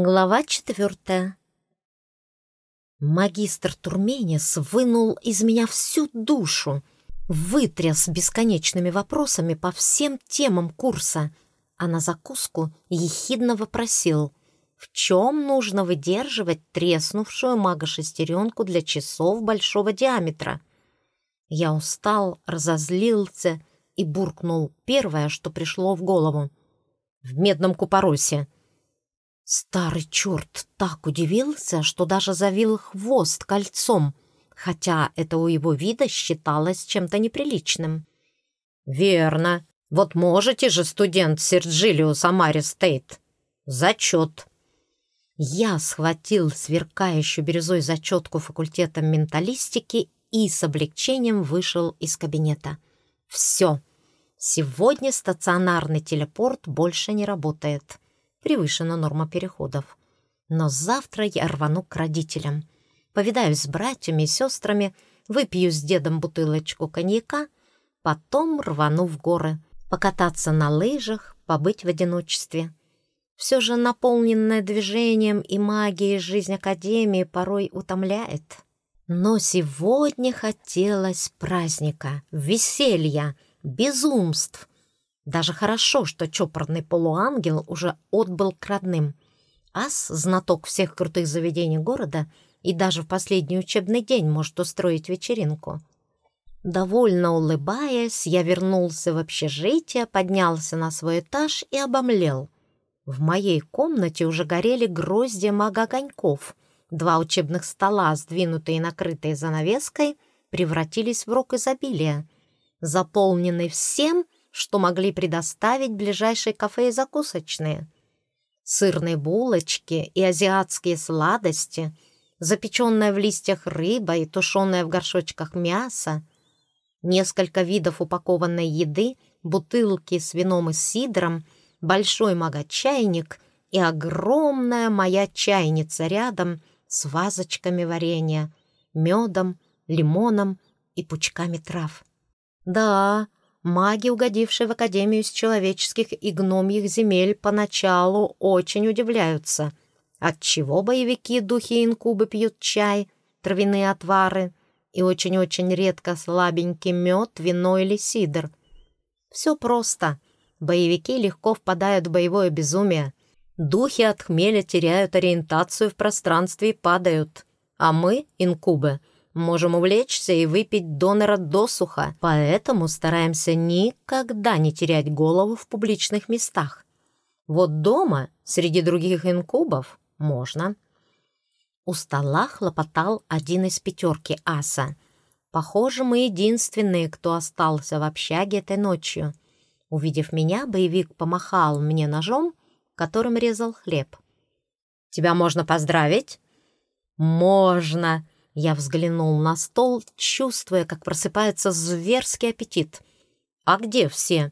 Глава четвертая. Магистр Турменис вынул из меня всю душу, вытряс бесконечными вопросами по всем темам курса, а на закуску ехидно вопросил, в чем нужно выдерживать треснувшую магошестеренку для часов большого диаметра. Я устал, разозлился и буркнул первое, что пришло в голову. «В медном купоросе!» Старый черт так удивился, что даже завил хвост кольцом, хотя это у его вида считалось чем-то неприличным. «Верно. Вот можете же, студент Серджилиус Амари Стейт. Зачет». Я схватил сверкающую бирюзой зачетку факультета менталистики и с облегчением вышел из кабинета. «Все. Сегодня стационарный телепорт больше не работает» превышена норма переходов. Но завтра я рвану к родителям. Повидаюсь с братьями и сестрами, выпью с дедом бутылочку коньяка, потом рвану в горы, покататься на лыжах, побыть в одиночестве. Все же наполненная движением и магией жизнь Академии порой утомляет. Но сегодня хотелось праздника, веселья, безумств — даже хорошо, что чопорный полуангел уже отбыл к родным. Ас, знаток всех крутых заведений города, и даже в последний учебный день может устроить вечеринку. Довольно улыбаясь, я вернулся в общежитие, поднялся на свой этаж и обомлел. В моей комнате уже горели грозди мага-огоньков. Два учебных стола, сдвинутые и накрытые занавеской, превратились в рог изобилия, заполненный всем — что могли предоставить ближайшие кафе и закусочные. Сырные булочки и азиатские сладости, запеченная в листьях рыба и тушеная в горшочках мясо, несколько видов упакованной еды, бутылки с вином и сидром, большой магочайник и огромная моя чайница рядом с вазочками варенья, медом, лимоном и пучками трав. Да, Маги, угодившие в Академию из человеческих и гномьих земель, поначалу очень удивляются, отчего боевики, духи инкубы пьют чай, травяные отвары и очень-очень редко слабенький мед, вино или сидр. Все просто. Боевики легко впадают в боевое безумие. Духи от хмеля теряют ориентацию в пространстве и падают. А мы, инкубы, — можем увлечься и выпить донора досуха, поэтому стараемся никогда не терять голову в публичных местах. Вот дома, среди других инкубов, можно. У стола хлопотал один из пятерки аса. Похоже, мы единственные, кто остался в общаге этой ночью. Увидев меня, боевик помахал мне ножом, которым резал хлеб. «Тебя можно поздравить?» «Можно!» Я взглянул на стол, чувствуя, как просыпается зверский аппетит. «А где все?»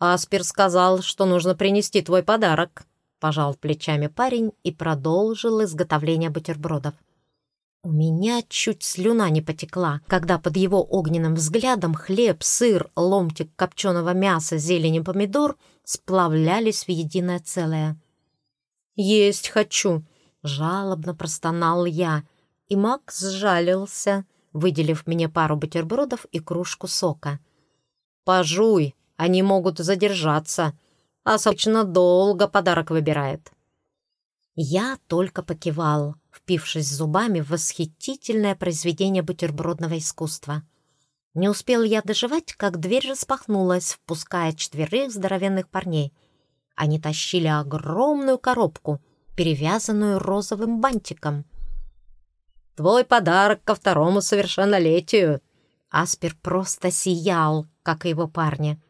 «Аспер сказал, что нужно принести твой подарок», — пожал плечами парень и продолжил изготовление бутербродов. У меня чуть слюна не потекла, когда под его огненным взглядом хлеб, сыр, ломтик копченого мяса, зелень и помидор сплавлялись в единое целое. «Есть хочу!» — жалобно простонал я — и Макс сжалился, выделив мне пару бутербродов и кружку сока. «Пожуй, они могут задержаться, а обычно долго подарок выбирает». Я только покивал, впившись зубами в восхитительное произведение бутербродного искусства. Не успел я доживать, как дверь распахнулась, впуская четверых здоровенных парней. Они тащили огромную коробку, перевязанную розовым бантиком — Твой подарок ко второму совершеннолетию!» Аспер просто сиял, как и его парни.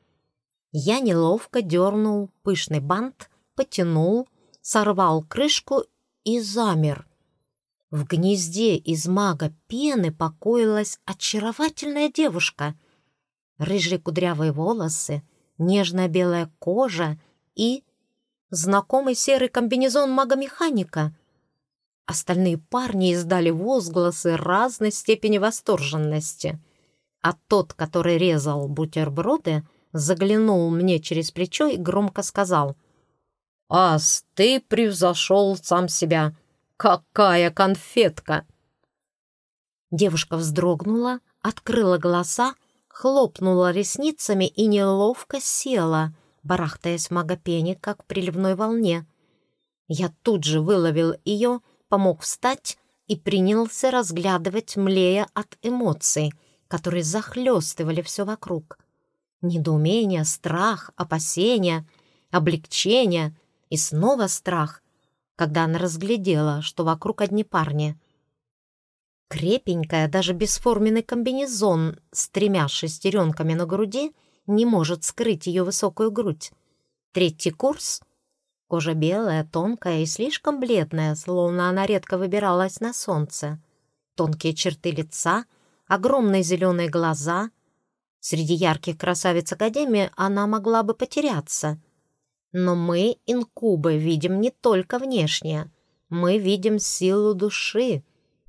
Я неловко дернул пышный бант, потянул, сорвал крышку и замер. В гнезде из мага пены покоилась очаровательная девушка. Рыжие кудрявые волосы, нежная белая кожа и знакомый серый комбинезон мага-механика — Остальные парни издали возгласы разной степени восторженности. А тот, который резал бутерброды, заглянул мне через плечо и громко сказал «Ас, ты превзошел сам себя! Какая конфетка!» Девушка вздрогнула, открыла глаза, хлопнула ресницами и неловко села, барахтаясь в магопене, как в приливной волне. Я тут же выловил ее, помог встать и принялся разглядывать, млея от эмоций, которые захлестывали все вокруг. Недоумение, страх, опасение, облегчение и снова страх, когда она разглядела, что вокруг одни парни. Крепенькая, даже бесформенный комбинезон с тремя шестеренками на груди не может скрыть ее высокую грудь. Третий курс — кожа белая, тонкая и слишком бледная, словно она редко выбиралась на солнце. Тонкие черты лица, огромные зеленые глаза — Среди ярких красавиц Академии она могла бы потеряться. Но мы, инкубы, видим не только внешнее. Мы видим силу души.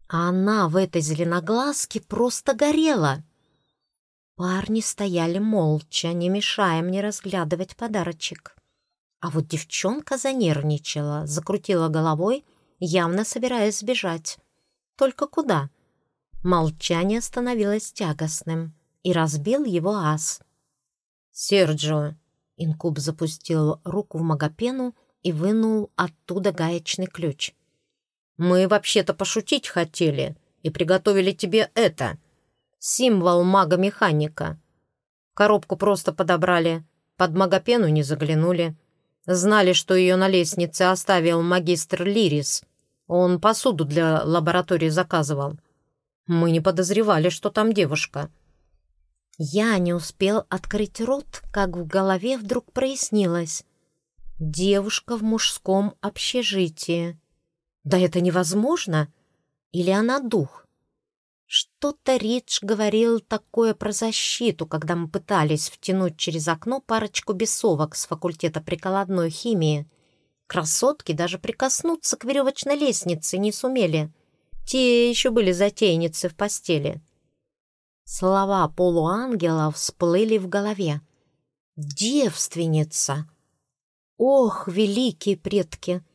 А она в этой зеленоглазке просто горела. Парни стояли молча, не мешая мне разглядывать подарочек. А вот девчонка занервничала, закрутила головой, явно собираясь сбежать. Только куда? Молчание становилось тягостным и разбил его ас. «Серджио!» Инкуб запустил руку в магопену и вынул оттуда гаечный ключ. «Мы вообще-то пошутить хотели и приготовили тебе это. Символ мага-механика. Коробку просто подобрали, под магопену не заглянули. Знали, что ее на лестнице оставил магистр Лирис. Он посуду для лаборатории заказывал. Мы не подозревали, что там девушка». Я не успел открыть рот, как в голове вдруг прояснилось. Девушка в мужском общежитии. Да это невозможно! Или она дух? Что-то Ридж говорил такое про защиту, когда мы пытались втянуть через окно парочку бесовок с факультета прикладной химии. Красотки даже прикоснуться к веревочной лестнице не сумели. Те еще были затейницы в постели. Слова полуангела всплыли в голове. «Девственница!» «Ох, великие предки!»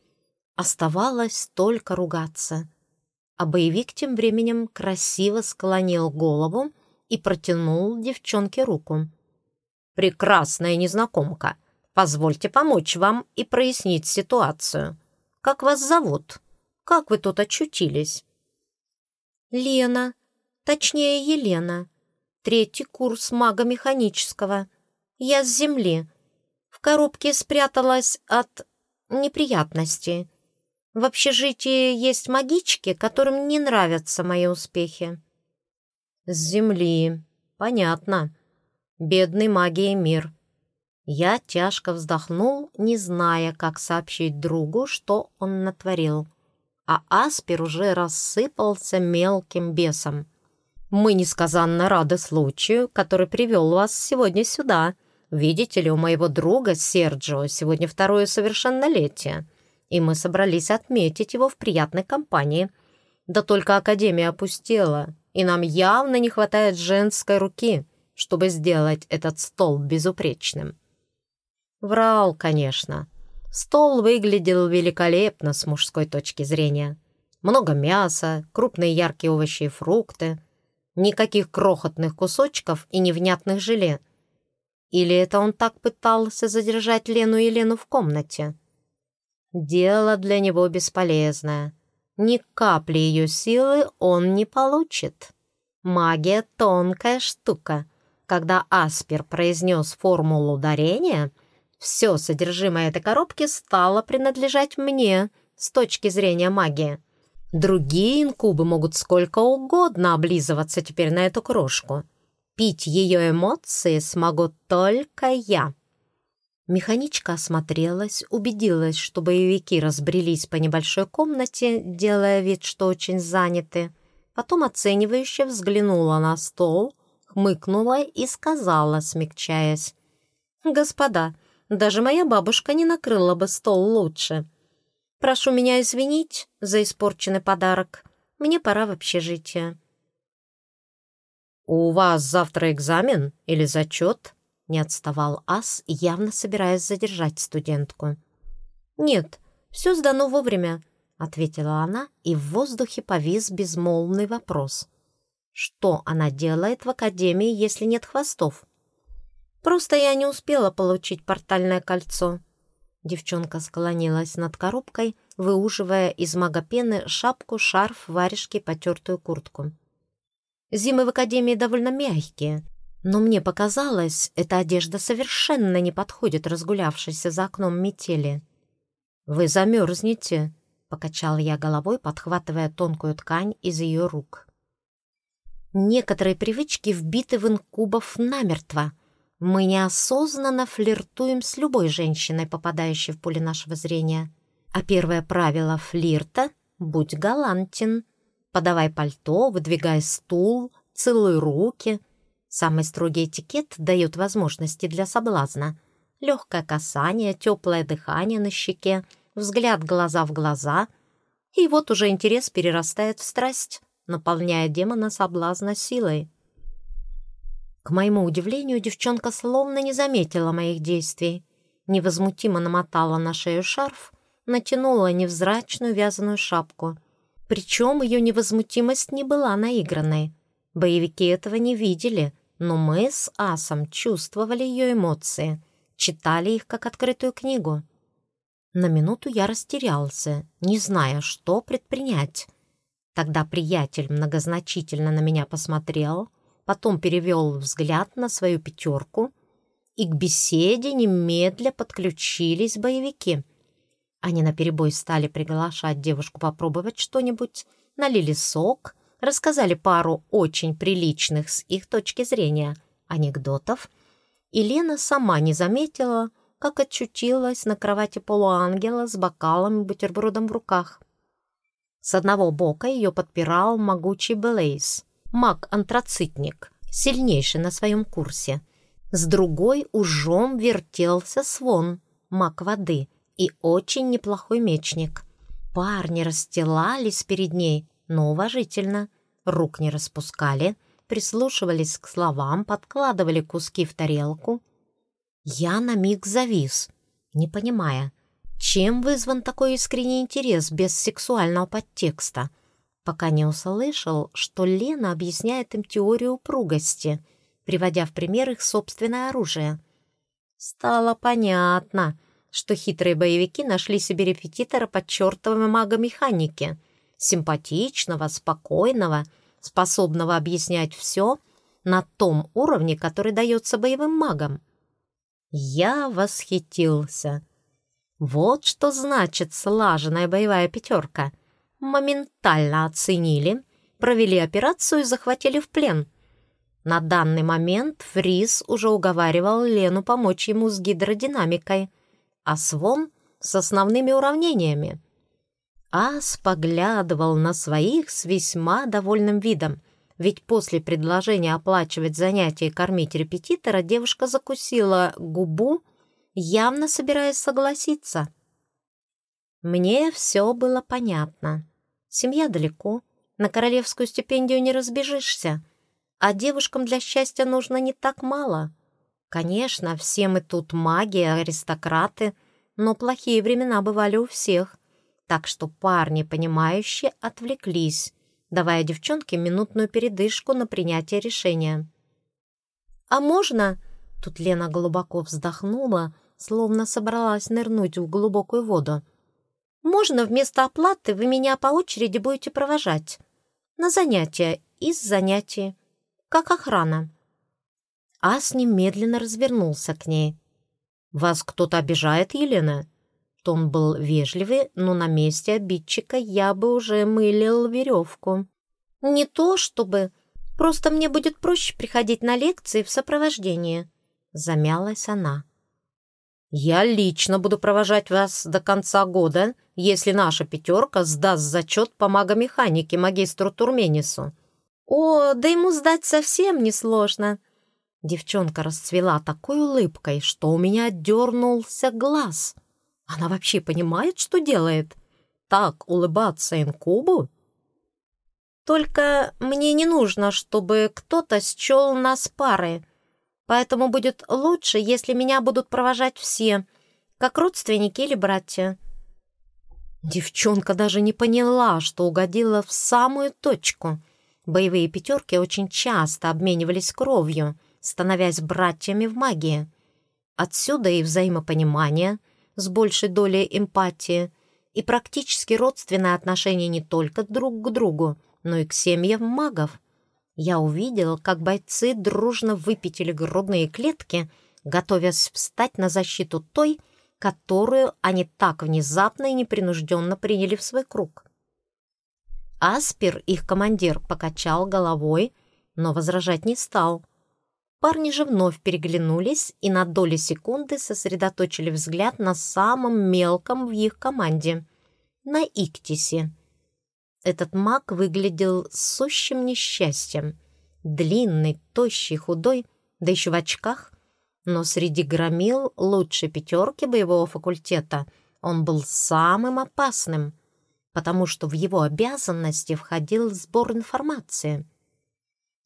Оставалось только ругаться. А боевик тем временем красиво склонил голову и протянул девчонке руку. «Прекрасная незнакомка! Позвольте помочь вам и прояснить ситуацию. Как вас зовут? Как вы тут очутились?» «Лена», Точнее, Елена. Третий курс мага механического. Я с земли. В коробке спряталась от неприятностей. В общежитии есть магички, которым не нравятся мои успехи. С земли. Понятно. Бедный магией мир. Я тяжко вздохнул, не зная, как сообщить другу, что он натворил. А Аспер уже рассыпался мелким бесом. Мы несказанно рады случаю, который привел вас сегодня сюда. Видите ли, у моего друга Серджио сегодня второе совершеннолетие, и мы собрались отметить его в приятной компании. Да только Академия опустела, и нам явно не хватает женской руки, чтобы сделать этот стол безупречным. Врал, конечно. Стол выглядел великолепно с мужской точки зрения. Много мяса, крупные яркие овощи и фрукты — Никаких крохотных кусочков и невнятных желе. Или это он так пытался задержать Лену и Лену в комнате? Дело для него бесполезное. Ни капли ее силы он не получит. Магия — тонкая штука. Когда Аспер произнес формулу ударения, все содержимое этой коробки стало принадлежать мне с точки зрения магии. Другие инкубы могут сколько угодно облизываться теперь на эту крошку. Пить ее эмоции смогу только я. Механичка осмотрелась, убедилась, что боевики разбрелись по небольшой комнате, делая вид, что очень заняты. Потом оценивающе взглянула на стол, хмыкнула и сказала, смягчаясь. «Господа, даже моя бабушка не накрыла бы стол лучше. Прошу меня извинить за испорченный подарок. Мне пора в общежитие». «У вас завтра экзамен или зачет?» — не отставал Ас, явно собираясь задержать студентку. «Нет, все сдано вовремя», — ответила она, и в воздухе повис безмолвный вопрос. «Что она делает в академии, если нет хвостов?» «Просто я не успела получить портальное кольцо». Девчонка склонилась над коробкой, выуживая из магопены шапку, шарф, варежки, потертую куртку. Зимы в академии довольно мягкие, но мне показалось, эта одежда совершенно не подходит разгулявшейся за окном метели. «Вы замерзнете», — покачал я головой, подхватывая тонкую ткань из ее рук. Некоторые привычки вбиты в инкубов намертво. Мы неосознанно флиртуем с любой женщиной, попадающей в поле нашего зрения. А первое правило флирта — будь галантен. Подавай пальто, выдвигай стул, целуй руки — Самый строгий этикет дает возможности для соблазна. Легкое касание, теплое дыхание на щеке, взгляд глаза в глаза. И вот уже интерес перерастает в страсть, наполняя демона соблазна силой. К моему удивлению, девчонка словно не заметила моих действий. Невозмутимо намотала на шею шарф, натянула невзрачную вязаную шапку. Причем ее невозмутимость не была наигранной. Боевики этого не видели — но мы с Асом чувствовали ее эмоции, читали их как открытую книгу. На минуту я растерялся, не зная, что предпринять. Тогда приятель многозначительно на меня посмотрел, потом перевел взгляд на свою пятерку, и к беседе немедля подключились боевики. Они наперебой стали приглашать девушку попробовать что-нибудь, налили сок — рассказали пару очень приличных с их точки зрения анекдотов, и Лена сама не заметила, как очутилась на кровати полуангела с бокалом и бутербродом в руках. С одного бока ее подпирал могучий Блейз, маг-антрацитник, сильнейший на своем курсе. С другой ужом вертелся Свон, маг воды, и очень неплохой мечник. Парни расстилались перед ней, но уважительно, рук не распускали, прислушивались к словам, подкладывали куски в тарелку. Я на миг завис, не понимая, чем вызван такой искренний интерес без сексуального подтекста, пока не услышал, что Лена объясняет им теорию упругости, приводя в пример их собственное оружие. Стало понятно, что хитрые боевики нашли себе репетитора под чертовыми магомеханики — симпатичного, спокойного, способного объяснять все на том уровне, который дается боевым магам. Я восхитился. Вот что значит слаженная боевая пятерка. Моментально оценили, провели операцию и захватили в плен. На данный момент Фрис уже уговаривал Лену помочь ему с гидродинамикой, а Свон — с основными уравнениями. Ас поглядывал на своих с весьма довольным видом, ведь после предложения оплачивать занятия и кормить репетитора девушка закусила губу, явно собираясь согласиться. Мне все было понятно. Семья далеко, на королевскую стипендию не разбежишься, а девушкам для счастья нужно не так мало. Конечно, все мы тут маги, аристократы, но плохие времена бывали у всех — так что парни, понимающие, отвлеклись, давая девчонке минутную передышку на принятие решения. «А можно?» — тут Лена глубоко вздохнула, словно собралась нырнуть в глубокую воду. «Можно вместо оплаты вы меня по очереди будете провожать? На занятия, из занятий, как охрана». Ас немедленно развернулся к ней. «Вас кто-то обижает, Елена?» Тон был вежливый, но на месте обидчика я бы уже мылил веревку. «Не то чтобы. Просто мне будет проще приходить на лекции в сопровождении», — замялась она. «Я лично буду провожать вас до конца года, если наша пятерка сдаст зачет по магомеханике магистру Турменису». «О, да ему сдать совсем несложно». Девчонка расцвела такой улыбкой, что у меня дернулся глаз. Она вообще понимает, что делает? Так улыбаться инкубу? Только мне не нужно, чтобы кто-то счел нас пары. Поэтому будет лучше, если меня будут провожать все, как родственники или братья. Девчонка даже не поняла, что угодила в самую точку. Боевые пятерки очень часто обменивались кровью, становясь братьями в магии. Отсюда и взаимопонимание с большей долей эмпатии, и практически родственное отношение не только друг к другу, но и к семьям магов. Я увидел, как бойцы дружно выпятили грудные клетки, готовясь встать на защиту той, которую они так внезапно и непринужденно приняли в свой круг. Аспер, их командир, покачал головой, но возражать не стал. Парни же вновь переглянулись и на доли секунды сосредоточили взгляд на самом мелком в их команде — на Иктисе — этот маг выглядел сущим несчастьем. Длинный, тощий, худой, да еще в очках. Но среди громил лучшей пятерки боевого факультета он был самым опасным, потому что в его обязанности входил сбор информации.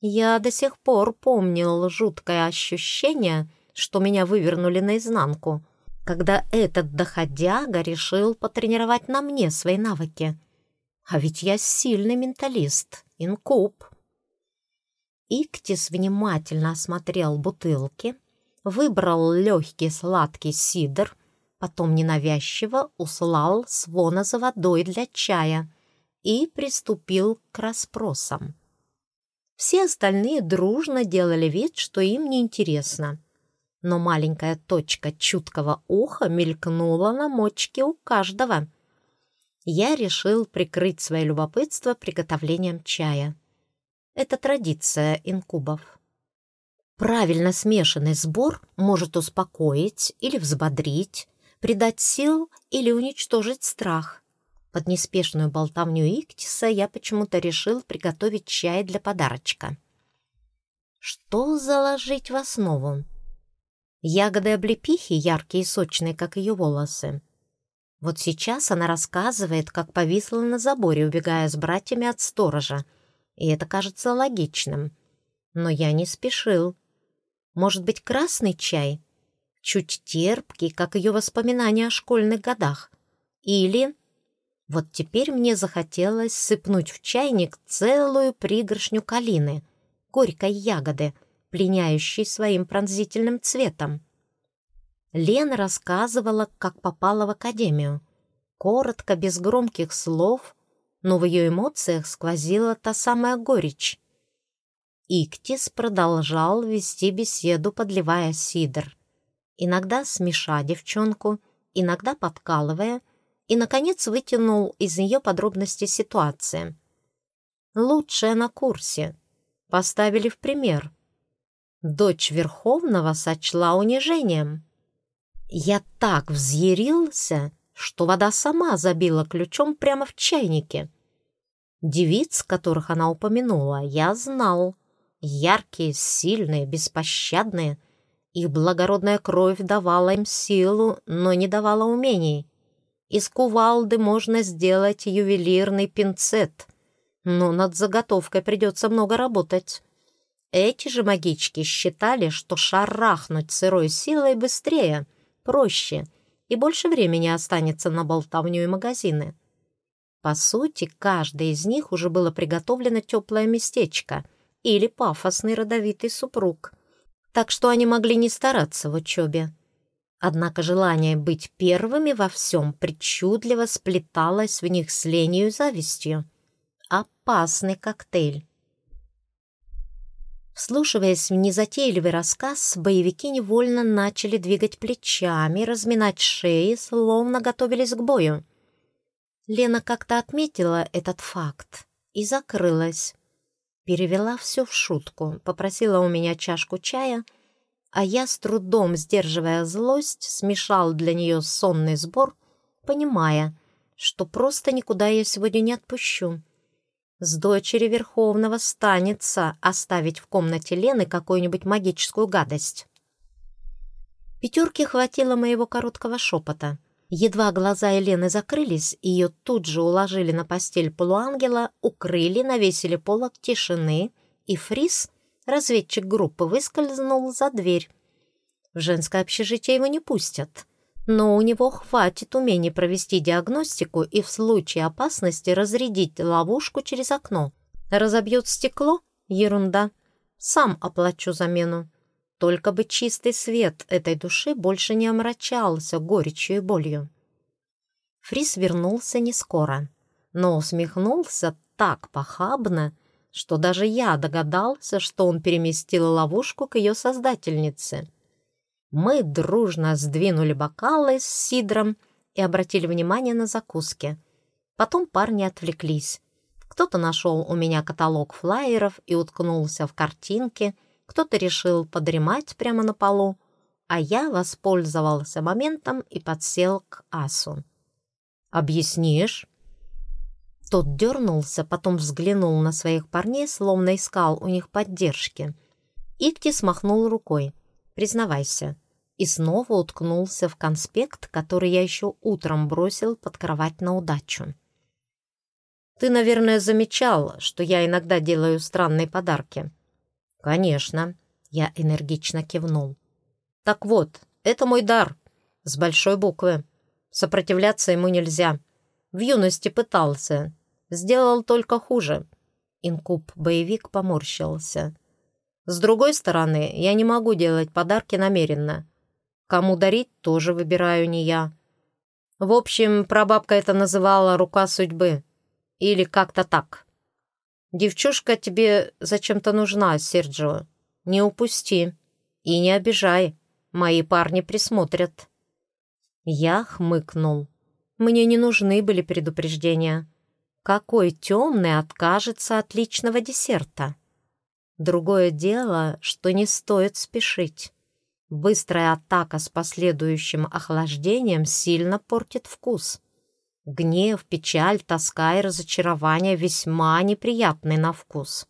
Я до сих пор помнил жуткое ощущение, что меня вывернули наизнанку, когда этот доходяга решил потренировать на мне свои навыки — а ведь я сильный менталист, инкуб. Иктис внимательно осмотрел бутылки, выбрал легкий сладкий сидр, потом ненавязчиво услал свона за водой для чая и приступил к расспросам. Все остальные дружно делали вид, что им неинтересно. Но маленькая точка чуткого уха мелькнула на мочке у каждого — я решил прикрыть свое любопытство приготовлением чая. Это традиция инкубов. Правильно смешанный сбор может успокоить или взбодрить, придать сил или уничтожить страх. Под неспешную болтовню Иктиса я почему-то решил приготовить чай для подарочка. Что заложить в основу? Ягоды облепихи, яркие и сочные, как ее волосы. Вот сейчас она рассказывает, как повисла на заборе, убегая с братьями от сторожа. И это кажется логичным. Но я не спешил. Может быть, красный чай? Чуть терпкий, как ее воспоминания о школьных годах. Или... Вот теперь мне захотелось сыпнуть в чайник целую пригоршню калины, горькой ягоды, пленяющей своим пронзительным цветом. Лена рассказывала, как попала в академию. Коротко, без громких слов, но в ее эмоциях сквозила та самая горечь. Иктис продолжал вести беседу, подливая сидр. Иногда смеша девчонку, иногда подкалывая, и, наконец, вытянул из нее подробности ситуации. Лучшая на курсе. Поставили в пример. Дочь Верховного сочла унижением. Я так взъярился, что вода сама забила ключом прямо в чайнике. Девиц, которых она упомянула, я знал. Яркие, сильные, беспощадные. Их благородная кровь давала им силу, но не давала умений. Из кувалды можно сделать ювелирный пинцет, но над заготовкой придется много работать. Эти же магички считали, что шарахнуть сырой силой быстрее — проще, и больше времени останется на болтовню и магазины. По сути, каждой из них уже было приготовлено теплое местечко или пафосный родовитый супруг, так что они могли не стараться в учебе. Однако желание быть первыми во всем причудливо сплеталось в них с ленью и завистью. Опасный коктейль. Вслушиваясь в незатейливый рассказ, боевики невольно начали двигать плечами, разминать шеи, словно готовились к бою. Лена как-то отметила этот факт и закрылась. Перевела все в шутку, попросила у меня чашку чая, а я, с трудом сдерживая злость, смешал для нее сонный сбор, понимая, что просто никуда я сегодня не отпущу. С дочери Верховного станется оставить в комнате Лены какую-нибудь магическую гадость. Пятерки хватило моего короткого шепота. Едва глаза Елены закрылись, ее тут же уложили на постель полуангела, укрыли, навесили полок тишины, и Фрис, разведчик группы, выскользнул за дверь. В женское общежитие его не пустят, но у него хватит умений провести диагностику и в случае опасности разрядить ловушку через окно. Разобьет стекло? Ерунда. Сам оплачу замену. Только бы чистый свет этой души больше не омрачался горечью и болью. Фрис вернулся не скоро, но усмехнулся так похабно, что даже я догадался, что он переместил ловушку к ее создательнице — мы дружно сдвинули бокалы с сидром и обратили внимание на закуски. Потом парни отвлеклись. Кто-то нашел у меня каталог флаеров и уткнулся в картинки, кто-то решил подремать прямо на полу, а я воспользовался моментом и подсел к Асу. «Объяснишь?» Тот дернулся, потом взглянул на своих парней, словно искал у них поддержки. Икти смахнул рукой. Признавайся. И снова уткнулся в конспект, который я еще утром бросил под кровать на удачу. Ты, наверное, замечал, что я иногда делаю странные подарки. Конечно. Я энергично кивнул. Так вот, это мой дар. С большой буквы. Сопротивляться ему нельзя. В юности пытался. Сделал только хуже. Инкуб-боевик поморщился. С другой стороны, я не могу делать подарки намеренно. Кому дарить, тоже выбираю не я. В общем, прабабка это называла «рука судьбы». Или как-то так. Девчушка тебе зачем-то нужна, Серджио. Не упусти. И не обижай. Мои парни присмотрят. Я хмыкнул. Мне не нужны были предупреждения. Какой темный откажется от личного десерта? Другое дело, что не стоит спешить. Быстрая атака с последующим охлаждением сильно портит вкус. Гнев, печаль, тоска и разочарование весьма неприятны на вкус.